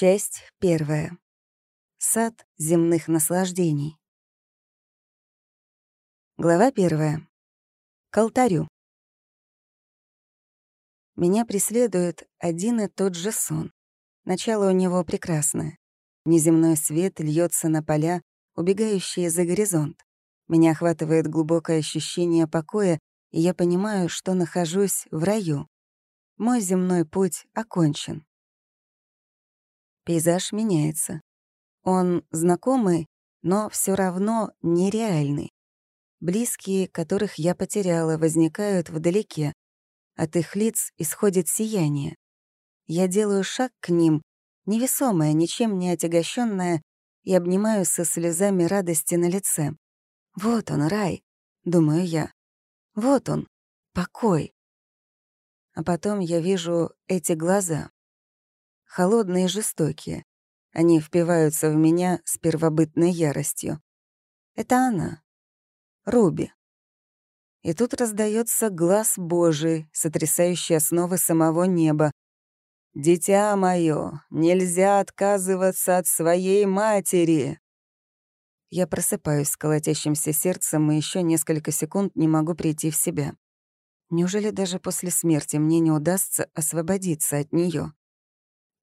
Часть первая. Сад земных наслаждений. Глава первая. К алтарю. Меня преследует один и тот же сон. Начало у него прекрасное. Неземной свет льется на поля, убегающие за горизонт. Меня охватывает глубокое ощущение покоя, и я понимаю, что нахожусь в раю. Мой земной путь окончен. Пейзаж меняется. Он знакомый, но все равно нереальный. Близкие, которых я потеряла, возникают вдалеке. От их лиц исходит сияние. Я делаю шаг к ним, невесомая, ничем не отягощенная, и обнимаю со слезами радости на лице. Вот он, рай, думаю я. Вот он, покой. А потом я вижу эти глаза холодные и жестокие. Они впиваются в меня с первобытной яростью. Это она, Руби. И тут раздается глаз Божий, сотрясающий основы самого неба. «Дитя мое, нельзя отказываться от своей матери!» Я просыпаюсь с колотящимся сердцем и еще несколько секунд не могу прийти в себя. Неужели даже после смерти мне не удастся освободиться от нее?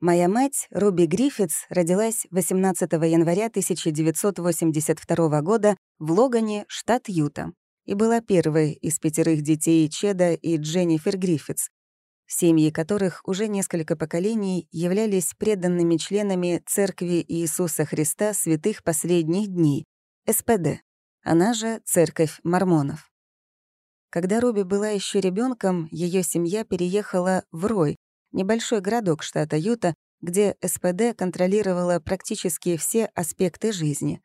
Моя мать, Руби Гриффитс, родилась 18 января 1982 года в Логане, штат Юта, и была первой из пятерых детей Чеда и Дженнифер Гриффитс, семьи которых уже несколько поколений являлись преданными членами Церкви Иисуса Христа святых последних дней, СПД, она же Церковь мормонов. Когда Руби была еще ребенком, ее семья переехала в Рой, небольшой городок штата Юта, где СПД контролировала практически все аспекты жизни.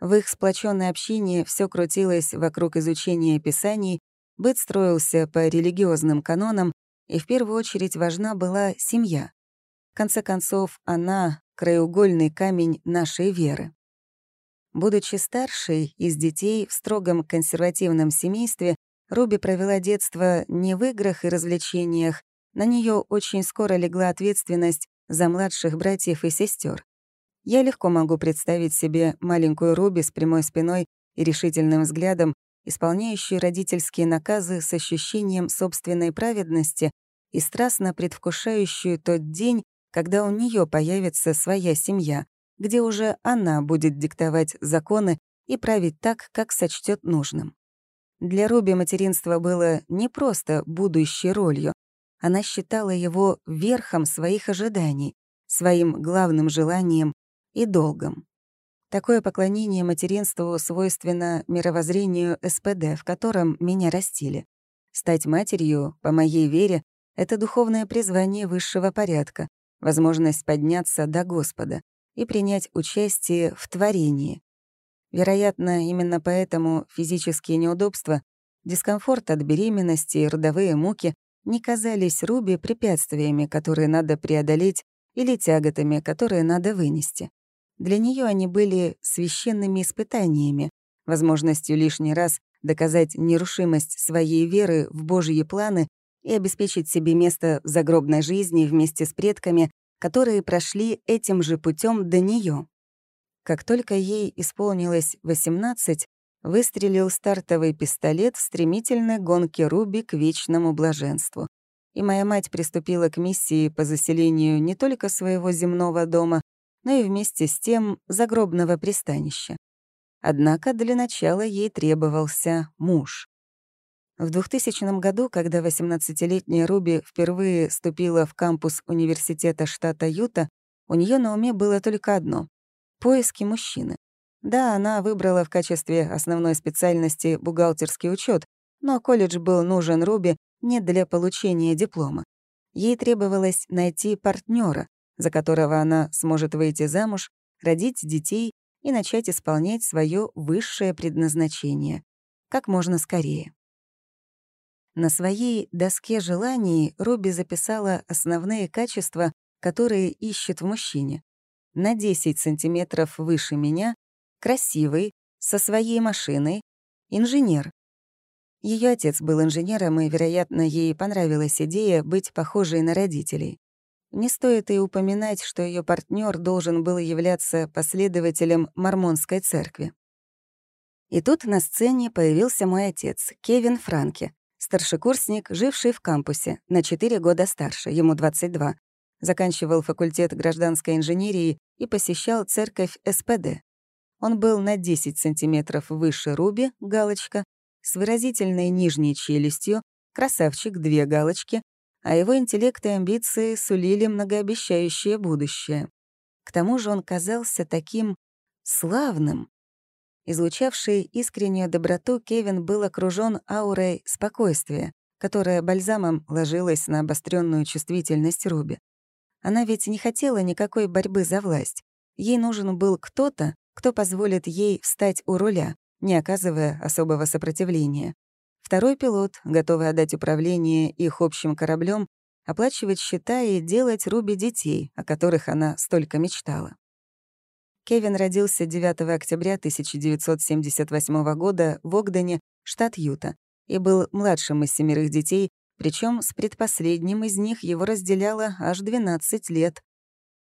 В их сплоченной общине все крутилось вокруг изучения Писаний, быт строился по религиозным канонам, и в первую очередь важна была семья. В конце концов, она — краеугольный камень нашей веры. Будучи старшей из детей в строгом консервативном семействе, Руби провела детство не в играх и развлечениях, на нее очень скоро легла ответственность за младших братьев и сестер. Я легко могу представить себе маленькую Руби с прямой спиной и решительным взглядом, исполняющую родительские наказы с ощущением собственной праведности и страстно предвкушающую тот день, когда у нее появится своя семья, где уже она будет диктовать законы и править так, как сочтет нужным. Для Руби материнство было не просто будущей ролью, она считала его верхом своих ожиданий, своим главным желанием и долгом. Такое поклонение материнству свойственно мировоззрению СПД, в котором меня растили. Стать матерью, по моей вере, — это духовное призвание высшего порядка, возможность подняться до Господа и принять участие в творении. Вероятно, именно поэтому физические неудобства, дискомфорт от беременности и родовые муки не казались Руби препятствиями, которые надо преодолеть, или тяготами, которые надо вынести. Для нее они были священными испытаниями, возможностью лишний раз доказать нерушимость своей веры в Божьи планы и обеспечить себе место в загробной жизни вместе с предками, которые прошли этим же путем до нее. Как только ей исполнилось 18, выстрелил стартовый пистолет в стремительной гонке Руби к вечному блаженству. И моя мать приступила к миссии по заселению не только своего земного дома, но и вместе с тем загробного пристанища. Однако для начала ей требовался муж. В 2000 году, когда 18-летняя Руби впервые ступила в кампус университета штата Юта, у нее на уме было только одно — поиски мужчины. Да, она выбрала в качестве основной специальности бухгалтерский учет, но колледж был нужен Руби не для получения диплома. Ей требовалось найти партнера, за которого она сможет выйти замуж, родить детей и начать исполнять свое высшее предназначение. Как можно скорее. На своей доске желаний Руби записала основные качества, которые ищет в мужчине. На 10 сантиметров выше меня красивый, со своей машиной, инженер. Ее отец был инженером, и, вероятно, ей понравилась идея быть похожей на родителей. Не стоит и упоминать, что ее партнер должен был являться последователем Мормонской церкви. И тут на сцене появился мой отец, Кевин Франке, старшекурсник, живший в кампусе, на 4 года старше, ему 22. Заканчивал факультет гражданской инженерии и посещал церковь СПД. Он был на 10 сантиметров выше Руби, галочка, с выразительной нижней челюстью, красавчик, две галочки, а его интеллект и амбиции сулили многообещающее будущее. К тому же он казался таким славным. Излучавший искреннюю доброту, Кевин был окружен аурой спокойствия, которая бальзамом ложилась на обостренную чувствительность Руби. Она ведь не хотела никакой борьбы за власть. Ей нужен был кто-то, кто позволит ей встать у руля, не оказывая особого сопротивления. Второй пилот, готовый отдать управление их общим кораблем, оплачивать счета и делать Руби детей, о которых она столько мечтала. Кевин родился 9 октября 1978 года в Огдене, штат Юта, и был младшим из семерых детей, причем с предпоследним из них его разделяло аж 12 лет.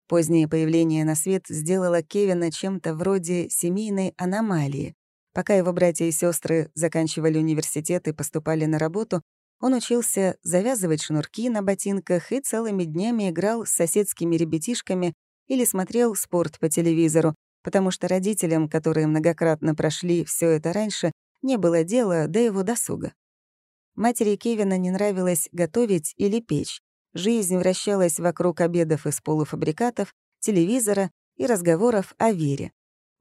Позднее появление на свет сделало Кевина чем-то вроде семейной аномалии. Пока его братья и сестры заканчивали университет и поступали на работу, он учился завязывать шнурки на ботинках и целыми днями играл с соседскими ребятишками или смотрел спорт по телевизору, потому что родителям, которые многократно прошли все это раньше, не было дела до его досуга. Матери Кевина не нравилось готовить или печь. Жизнь вращалась вокруг обедов из полуфабрикатов, телевизора и разговоров о вере.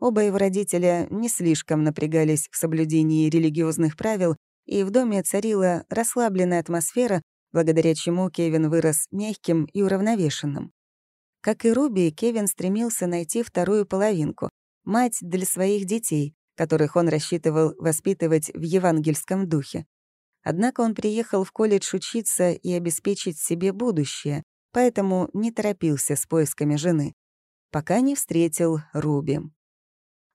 Оба его родителя не слишком напрягались в соблюдении религиозных правил, и в доме царила расслабленная атмосфера, благодаря чему Кевин вырос мягким и уравновешенным. Как и Руби, Кевин стремился найти вторую половинку — мать для своих детей, которых он рассчитывал воспитывать в евангельском духе. Однако он приехал в колледж учиться и обеспечить себе будущее, поэтому не торопился с поисками жены, пока не встретил Руби.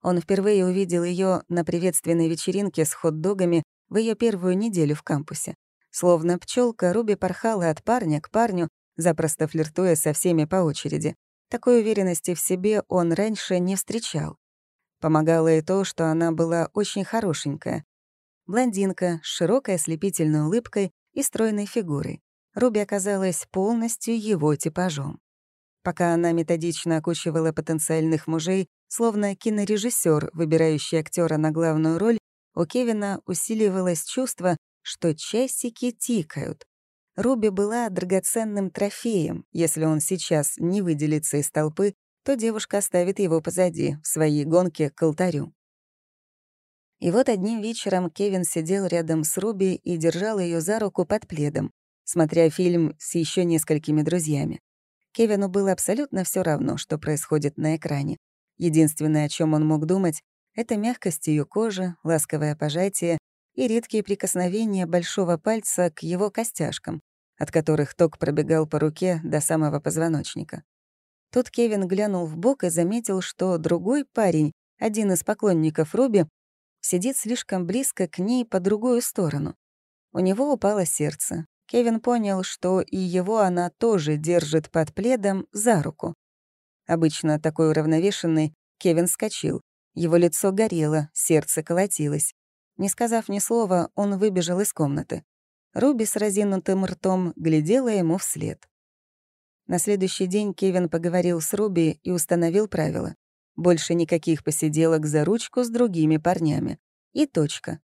Он впервые увидел ее на приветственной вечеринке с хот-догами в ее первую неделю в кампусе. Словно пчелка, Руби порхала от парня к парню, запросто флиртуя со всеми по очереди. Такой уверенности в себе он раньше не встречал. Помогало и то, что она была очень хорошенькая. Блондинка с широкой ослепительной улыбкой и стройной фигурой. Руби оказалась полностью его типажом. Пока она методично окучивала потенциальных мужей, словно кинорежиссер, выбирающий актера на главную роль, у Кевина усиливалось чувство, что часики тикают. Руби была драгоценным трофеем. Если он сейчас не выделится из толпы, то девушка оставит его позади, в своей гонке к алтарю. И вот одним вечером Кевин сидел рядом с Руби и держал ее за руку под пледом, смотря фильм с еще несколькими друзьями. Кевину было абсолютно все равно, что происходит на экране. Единственное, о чем он мог думать, это мягкость ее кожи, ласковое пожатие и редкие прикосновения большого пальца к его костяшкам, от которых ток пробегал по руке до самого позвоночника. Тут Кевин глянул в бок и заметил, что другой парень, один из поклонников Руби, сидит слишком близко к ней по другую сторону. У него упало сердце. Кевин понял, что и его она тоже держит под пледом за руку. Обычно такой уравновешенный, Кевин скочил. Его лицо горело, сердце колотилось. Не сказав ни слова, он выбежал из комнаты. Руби с разинутым ртом глядела ему вслед. На следующий день Кевин поговорил с Руби и установил правила. Больше никаких посиделок за ручку с другими парнями. И точка.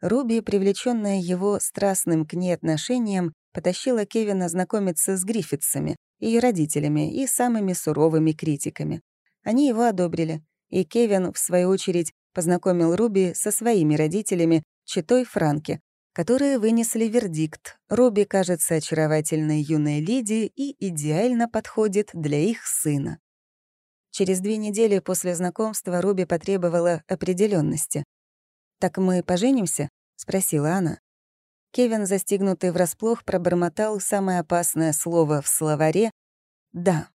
Руби, привлеченная его страстным к ней отношением, потащила Кевина знакомиться с Гриффитсами, ее родителями и самыми суровыми критиками. Они его одобрили, и Кевин, в свою очередь, познакомил Руби со своими родителями, читой Франки, которые вынесли вердикт. Руби кажется очаровательной юной леди и идеально подходит для их сына. Через две недели после знакомства Руби потребовала определенности. «Так мы поженимся?» — спросила она. Кевин, застигнутый врасплох, пробормотал самое опасное слово в словаре «да».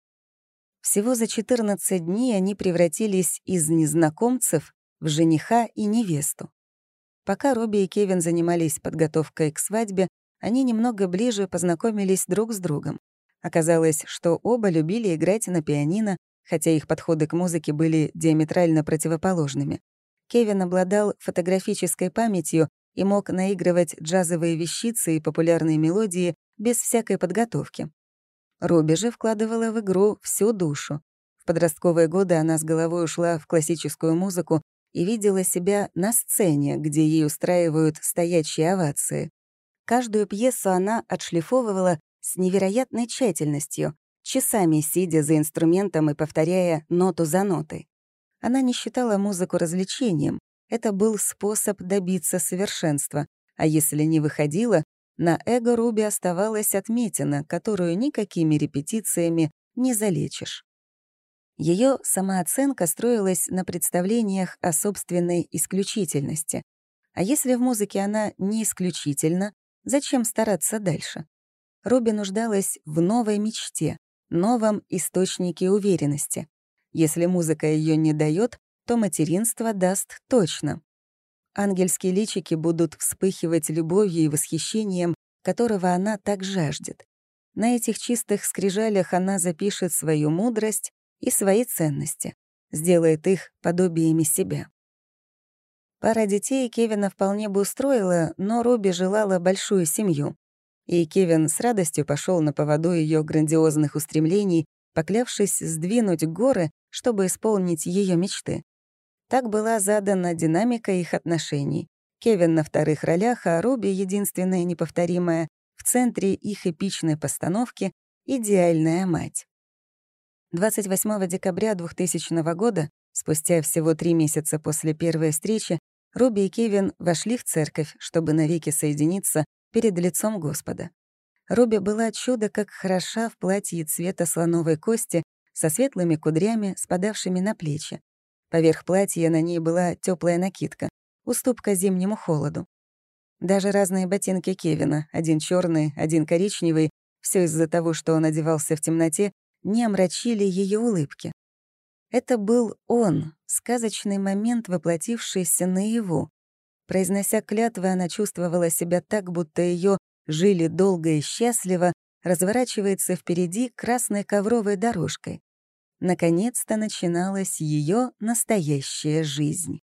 Всего за 14 дней они превратились из незнакомцев в жениха и невесту. Пока Робби и Кевин занимались подготовкой к свадьбе, они немного ближе познакомились друг с другом. Оказалось, что оба любили играть на пианино, хотя их подходы к музыке были диаметрально противоположными. Кевин обладал фотографической памятью и мог наигрывать джазовые вещицы и популярные мелодии без всякой подготовки. Руби же вкладывала в игру всю душу. В подростковые годы она с головой ушла в классическую музыку и видела себя на сцене, где ей устраивают стоячие овации. Каждую пьесу она отшлифовывала с невероятной тщательностью, часами сидя за инструментом и повторяя ноту за нотой. Она не считала музыку развлечением, это был способ добиться совершенства, а если не выходила, на эго Руби оставалась отметина, которую никакими репетициями не залечишь. Ее самооценка строилась на представлениях о собственной исключительности. А если в музыке она не исключительна, зачем стараться дальше? Руби нуждалась в новой мечте, новом источнике уверенности. Если музыка ее не дает, то материнство даст точно. Ангельские личики будут вспыхивать любовью и восхищением, которого она так жаждет. На этих чистых скрижалях она запишет свою мудрость и свои ценности, сделает их подобиями себя. Пара детей Кевина вполне бы устроила, но Руби желала большую семью. И Кевин с радостью пошел на поводу ее грандиозных устремлений, поклявшись сдвинуть горы, чтобы исполнить ее мечты. Так была задана динамика их отношений. Кевин на вторых ролях, а Руби, единственная неповторимая, в центре их эпичной постановки «Идеальная мать». 28 декабря 2000 года, спустя всего три месяца после первой встречи, Руби и Кевин вошли в церковь, чтобы навеки соединиться перед лицом Господа. Руби была чудо как хороша в платье цвета слоновой кости со светлыми кудрями, спадавшими на плечи. Поверх платья на ней была теплая накидка, уступка зимнему холоду. Даже разные ботинки Кевина, один черный, один коричневый, все из-за того, что он одевался в темноте, не омрачили ее улыбки. Это был он, сказочный момент, воплотившийся наяву. Произнося клятвы, она чувствовала себя так, будто ее жили долго и счастливо, разворачивается впереди красной ковровой дорожкой. Наконец-то начиналась ее настоящая жизнь.